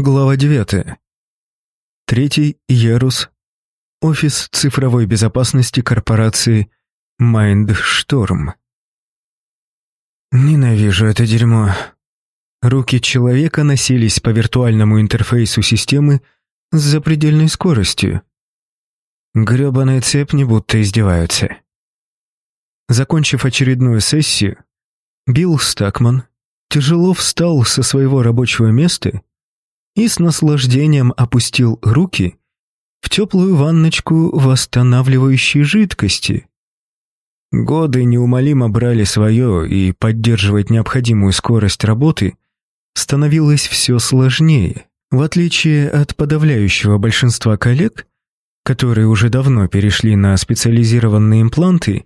Глава 9. Третий ярус. Офис цифровой безопасности корпорации Майндшторм. Ненавижу это дерьмо. Руки человека носились по виртуальному интерфейсу системы с запредельной скоростью. Грёбаная цепь не будто издеваются. Закончив очередную сессию, Билл Стакман тяжело встал со своего рабочего места и с наслаждением опустил руки в теплую ванночку восстанавливающей жидкости. Годы неумолимо брали свое, и поддерживать необходимую скорость работы становилось все сложнее. В отличие от подавляющего большинства коллег, которые уже давно перешли на специализированные импланты,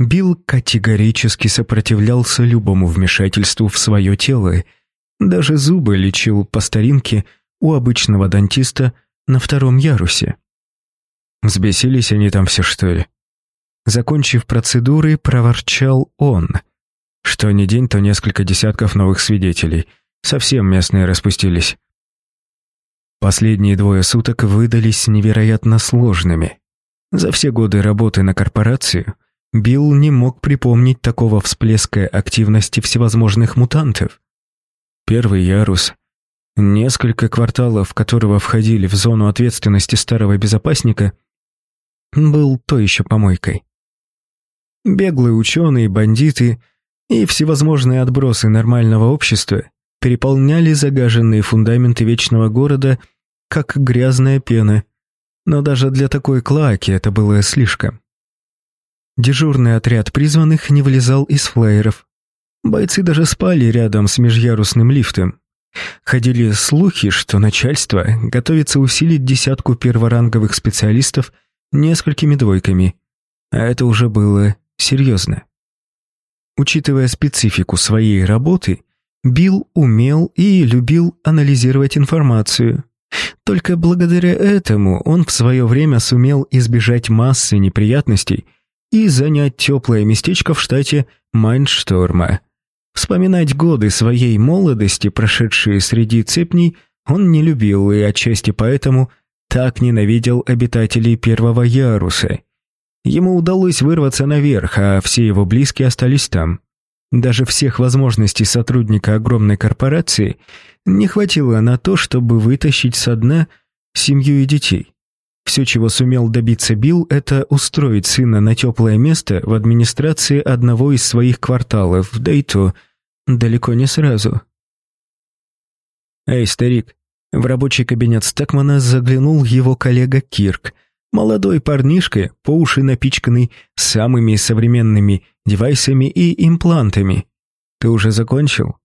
Билл категорически сопротивлялся любому вмешательству в свое тело – даже зубы лечил по старинке у обычного дантиста на втором ярусе. Взбесились они там все, что ли? Закончив процедуры, проворчал он. Что ни день, то несколько десятков новых свидетелей. Совсем местные распустились. Последние двое суток выдались невероятно сложными. За все годы работы на корпорацию Билл не мог припомнить такого всплеска активности всевозможных мутантов первый ярус, несколько кварталов которого входили в зону ответственности старого безопасника, был то еще помойкой. Беглые ученые, бандиты и всевозможные отбросы нормального общества переполняли загаженные фундаменты вечного города, как грязная пена, но даже для такой клаки это было слишком. Дежурный отряд призванных не вылезал из флайеров, Бойцы даже спали рядом с межярусным лифтом. Ходили слухи, что начальство готовится усилить десятку перворанговых специалистов несколькими двойками. А это уже было серьезно. Учитывая специфику своей работы, Билл умел и любил анализировать информацию. Только благодаря этому он в свое время сумел избежать массы неприятностей и занять теплое местечко в штате Майншторма – Вспоминать годы своей молодости, прошедшие среди цепней, он не любил и отчасти поэтому так ненавидел обитателей первого яруса. Ему удалось вырваться наверх, а все его близкие остались там. Даже всех возможностей сотрудника огромной корпорации не хватило на то, чтобы вытащить со дна семью и детей. Все, чего сумел добиться Билл, это устроить сына на теплое место в администрации одного из своих кварталов, да и то далеко не сразу. «Эй, старик!» В рабочий кабинет Стакмана заглянул его коллега Кирк, молодой парнишка, по уши напичканный самыми современными девайсами и имплантами. «Ты уже закончил?»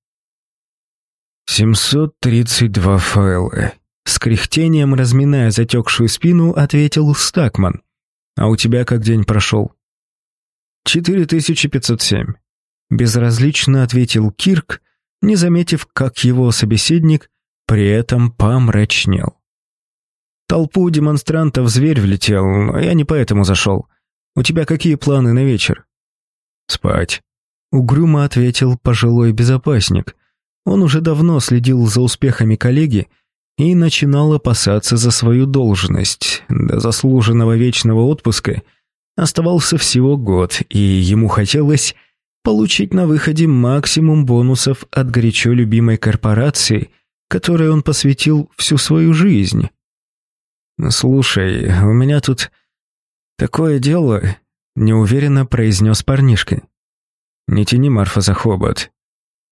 «732 файла», с кряхтением, разминая затекшую спину, ответил Стакман. «А у тебя как день прошел?» «4507». Безразлично ответил Кирк, не заметив, как его собеседник при этом помрачнел. Толпу демонстрантов зверь влетел, но я не поэтому зашел. У тебя какие планы на вечер? Спать. Угрюмо ответил пожилой безопасник. Он уже давно следил за успехами коллеги и начинал опасаться за свою должность. До заслуженного вечного отпуска оставался всего год, и ему хотелось получить на выходе максимум бонусов от горячо любимой корпорации, которой он посвятил всю свою жизнь. «Слушай, у меня тут такое дело», — неуверенно произнес парнишка. «Не тяни Марфа за хобот».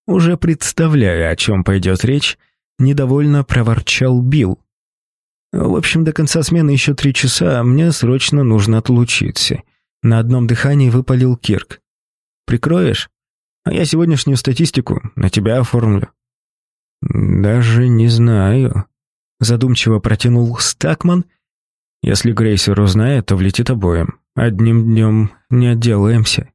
Уже представляя, о чем пойдет речь, недовольно проворчал Билл. В общем, до конца смены еще три часа, а мне срочно нужно отлучиться. На одном дыхании выпалил Кирк. Прикроешь? А я сегодняшнюю статистику на тебя оформлю». «Даже не знаю», — задумчиво протянул Стакман. «Если Грейсер узнает, то влетит обоим. Одним днем не отделаемся».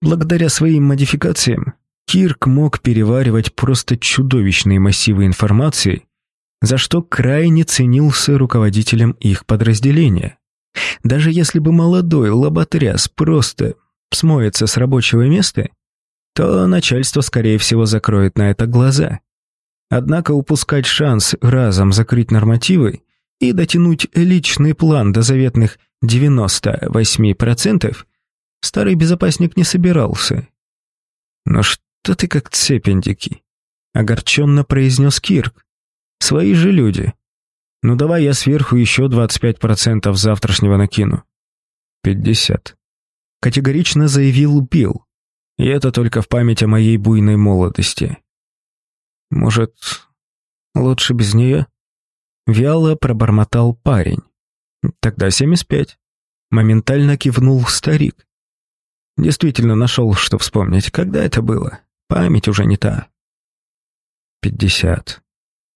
Благодаря своим модификациям Кирк мог переваривать просто чудовищные массивы информации, за что крайне ценился руководителем их подразделения. Даже если бы молодой лоботряс просто смоется с рабочего места, то начальство, скорее всего, закроет на это глаза. Однако упускать шанс разом закрыть нормативы и дотянуть личный план до заветных 98% старый безопасник не собирался. «Но что ты как цепендики?» — огорченно произнес Кирк. «Свои же люди. Ну давай я сверху еще 25% завтрашнего накину». «Пятьдесят», — категорично заявил Билл. И это только в память о моей буйной молодости. Может, лучше без нее? Вяло пробормотал парень. Тогда семьдесят пять. Моментально кивнул старик. Действительно нашел, что вспомнить. Когда это было? Память уже не та. Пятьдесят.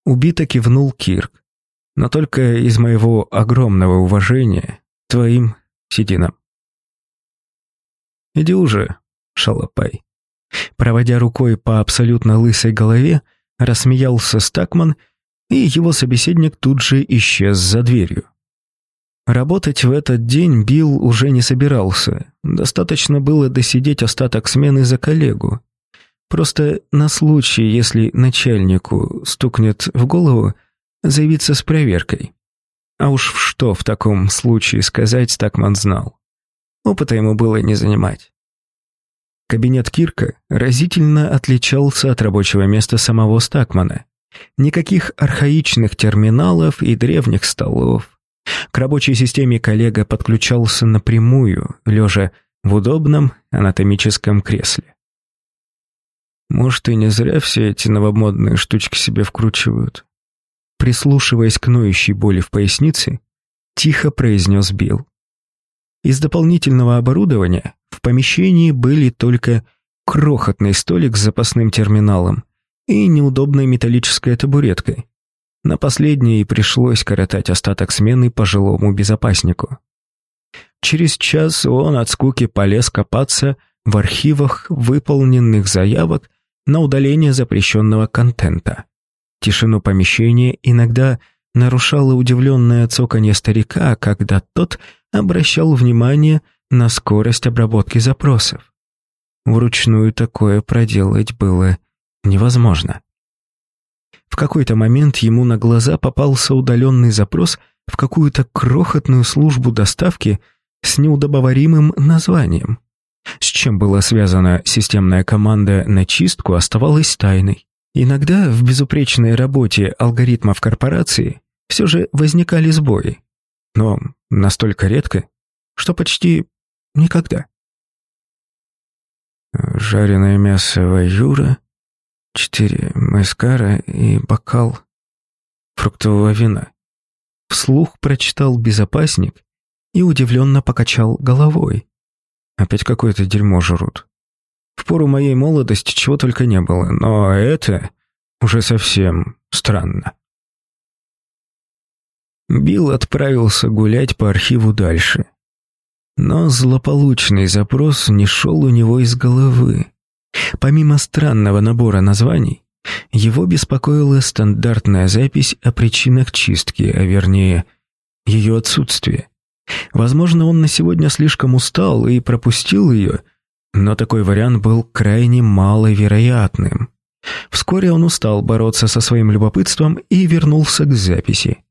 Убито кивнул Кирк. Но только из моего огромного уважения твоим сединам. Иди уже, шалопай. Проводя рукой по абсолютно лысой голове, рассмеялся Стакман, и его собеседник тут же исчез за дверью. Работать в этот день Билл уже не собирался. Достаточно было досидеть остаток смены за коллегу. Просто на случай, если начальнику стукнет в голову, заявиться с проверкой. А уж что в таком случае сказать Стакман знал. Опыта ему было не занимать. Кабинет Кирка разительно отличался от рабочего места самого Стакмана. Никаких архаичных терминалов и древних столов. К рабочей системе коллега подключался напрямую, лежа в удобном анатомическом кресле. Может, и не зря все эти новомодные штучки себе вкручивают. Прислушиваясь к ноющей боли в пояснице, тихо произнес Билл. Из дополнительного оборудования в помещении были только крохотный столик с запасным терминалом и неудобной металлической табуреткой. На последней и пришлось коротать остаток смены пожилому безопаснику. Через час он от скуки полез копаться в архивах выполненных заявок на удаление запрещенного контента. Тишину помещения иногда нарушало удивленное цоканье старика, когда тот обращал внимание на скорость обработки запросов. Вручную такое проделать было невозможно. В какой-то момент ему на глаза попался удаленный запрос в какую-то крохотную службу доставки с неудобоваримым названием. С чем была связана системная команда на чистку, оставалась тайной. Иногда в безупречной работе алгоритмов корпорации все же возникали сбои, но настолько редко, что почти никогда. Жареное мясо ваюра, четыре маскара и бокал фруктового вина. Вслух прочитал безопасник и удивленно покачал головой. Опять какое-то дерьмо жрут. В пору моей молодости чего только не было, но это уже совсем странно. Билл отправился гулять по архиву дальше. Но злополучный запрос не шел у него из головы. Помимо странного набора названий, его беспокоила стандартная запись о причинах чистки, а вернее, ее отсутствие. Возможно, он на сегодня слишком устал и пропустил ее, но такой вариант был крайне маловероятным. Вскоре он устал бороться со своим любопытством и вернулся к записи.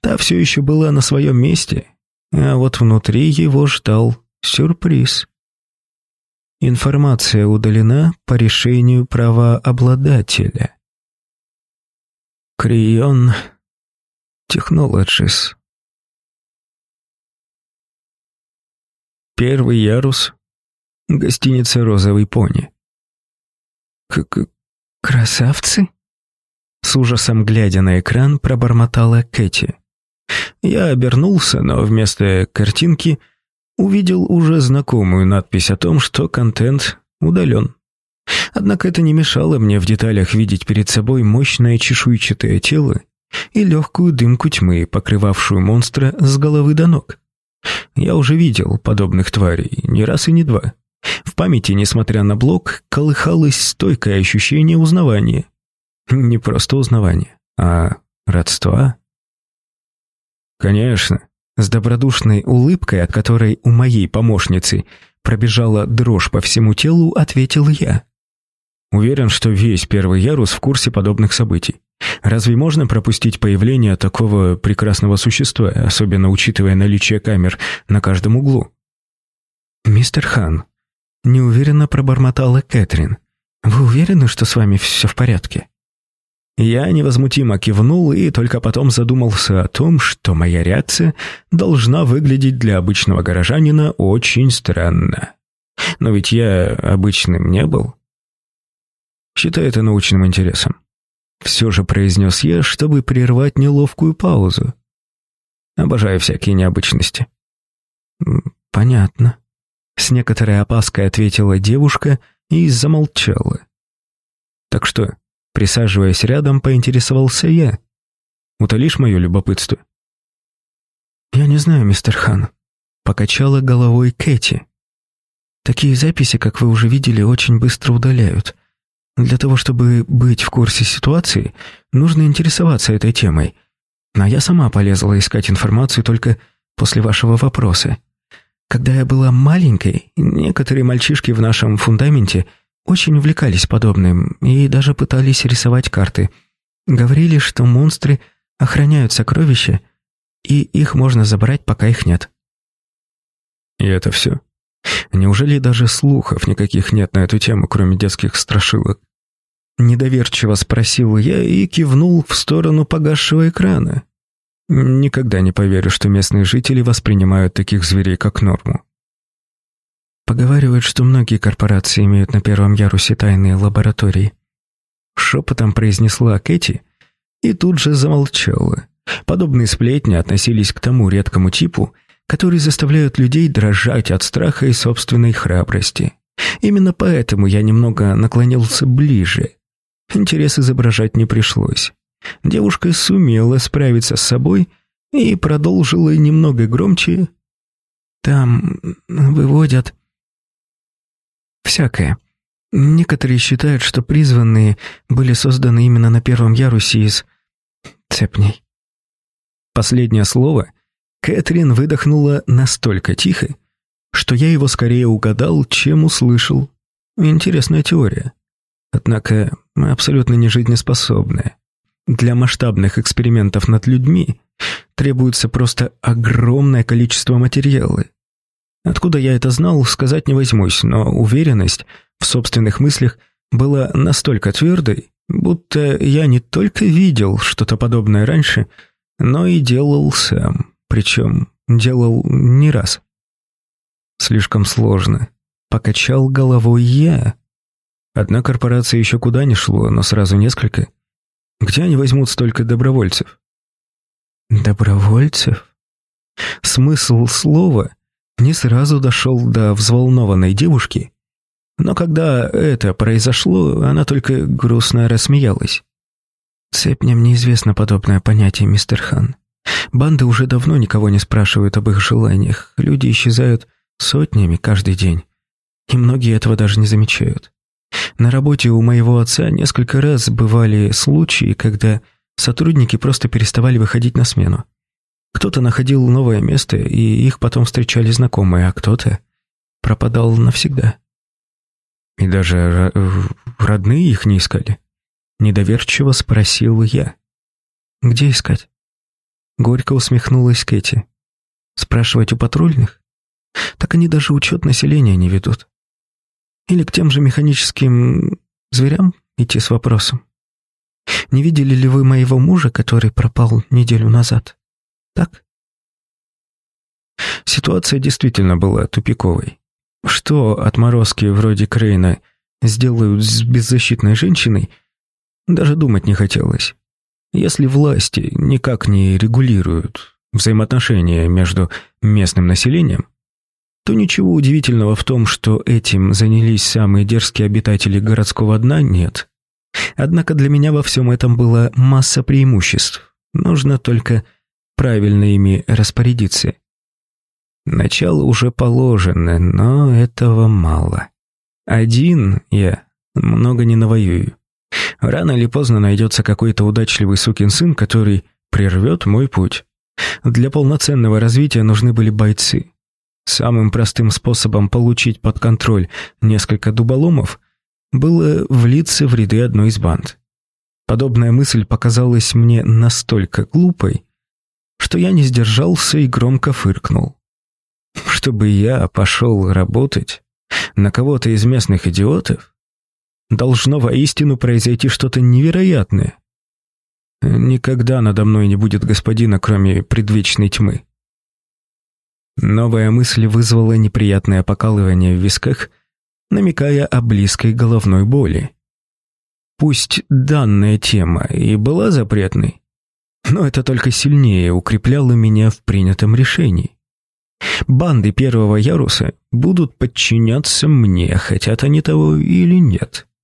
Та все еще была на своем месте, а вот внутри его ждал сюрприз. Информация удалена по решению правообладателя. Крион Технологис. Первый ярус. Гостиница «Розовый пони». -к «Красавцы?» С ужасом глядя на экран, пробормотала Кэти. Я обернулся, но вместо картинки увидел уже знакомую надпись о том, что контент удален. Однако это не мешало мне в деталях видеть перед собой мощное чешуйчатое тело и легкую дымку тьмы, покрывавшую монстра с головы до ног. Я уже видел подобных тварей не раз и не два. В памяти, несмотря на блок, колыхалось стойкое ощущение узнавания. Не просто узнавания, а родства. «Конечно», с добродушной улыбкой, от которой у моей помощницы пробежала дрожь по всему телу, ответил я. Уверен, что весь первый ярус в курсе подобных событий. Разве можно пропустить появление такого прекрасного существа, особенно учитывая наличие камер на каждом углу? «Мистер Хан», — неуверенно пробормотала Кэтрин, — «вы уверены, что с вами все в порядке?» Я невозмутимо кивнул и только потом задумался о том, что моя реакция должна выглядеть для обычного горожанина очень странно. Но ведь я обычным не был. Считаю это научным интересом. Все же произнес я, чтобы прервать неловкую паузу. Обожаю всякие необычности. Понятно. С некоторой опаской ответила девушка и замолчала. Так что, присаживаясь рядом, поинтересовался я. Утолишь мое любопытство? «Я не знаю, мистер Хан», — покачала головой Кэти. «Такие записи, как вы уже видели, очень быстро удаляют. Для того, чтобы быть в курсе ситуации, нужно интересоваться этой темой. А я сама полезла искать информацию только после вашего вопроса. Когда я была маленькой, некоторые мальчишки в нашем фундаменте очень увлекались подобным и даже пытались рисовать карты. Говорили, что монстры охраняют сокровища, и их можно забрать, пока их нет. И это все? Неужели даже слухов никаких нет на эту тему, кроме детских страшилок? Недоверчиво спросил я и кивнул в сторону погасшего экрана. Никогда не поверю, что местные жители воспринимают таких зверей как норму. Поговаривают, что многие корпорации имеют на первом ярусе тайные лаборатории. Шепотом произнесла Кэти и тут же замолчала. Подобные сплетни относились к тому редкому типу, который заставляют людей дрожать от страха и собственной храбрости. Именно поэтому я немного наклонился ближе, Интерес изображать не пришлось. Девушка сумела справиться с собой и продолжила немного громче. «Там выводят всякое. Некоторые считают, что призванные были созданы именно на первом ярусе из цепней». Последнее слово Кэтрин выдохнула настолько тихо, что я его скорее угадал, чем услышал. Интересная теория. Однако абсолютно нежизнеспособная. Для масштабных экспериментов над людьми требуется просто огромное количество материала. Откуда я это знал, сказать не возьмусь, но уверенность в собственных мыслях была настолько твердой, будто я не только видел что-то подобное раньше, но и делал сам, причем делал не раз. Слишком сложно. Покачал головой я, Одна корпорация еще куда ни шло, но сразу несколько. Где они возьмут столько добровольцев? Добровольцев? Смысл слова не сразу дошел до взволнованной девушки, но когда это произошло, она только грустно рассмеялась. Цепням неизвестно подобное понятие, мистер Хан. Банды уже давно никого не спрашивают об их желаниях. Люди исчезают сотнями каждый день, и многие этого даже не замечают. На работе у моего отца несколько раз бывали случаи, когда сотрудники просто переставали выходить на смену. Кто-то находил новое место, и их потом встречали знакомые, а кто-то пропадал навсегда. И даже родные их не искали. Недоверчиво спросил я. «Где искать?» Горько усмехнулась Кэти. «Спрашивать у патрульных? Так они даже учет населения не ведут. Или к тем же механическим зверям идти с вопросом? Не видели ли вы моего мужа, который пропал неделю назад? Так? Ситуация действительно была тупиковой. Что отморозки вроде Крейна сделают с беззащитной женщиной, даже думать не хотелось. Если власти никак не регулируют взаимоотношения между местным населением, то ничего удивительного в том, что этим занялись самые дерзкие обитатели городского дна, нет. Однако для меня во всем этом была масса преимуществ. Нужно только правильно ими распорядиться. Начало уже положено, но этого мало. Один я много не навоюю. Рано или поздно найдется какой-то удачливый сукин сын, который прервет мой путь. Для полноценного развития нужны были бойцы. Самым простым способом получить под контроль несколько дуболомов было влиться в ряды одной из банд. Подобная мысль показалась мне настолько глупой, что я не сдержался и громко фыркнул. Чтобы я пошел работать на кого-то из местных идиотов, должно воистину произойти что-то невероятное. Никогда надо мной не будет господина, кроме предвечной тьмы. Новая мысль вызвала неприятное покалывание в висках, намекая о близкой головной боли. Пусть данная тема и была запретной, но это только сильнее укрепляло меня в принятом решении. Банды первого яруса будут подчиняться мне, хотят они того или нет.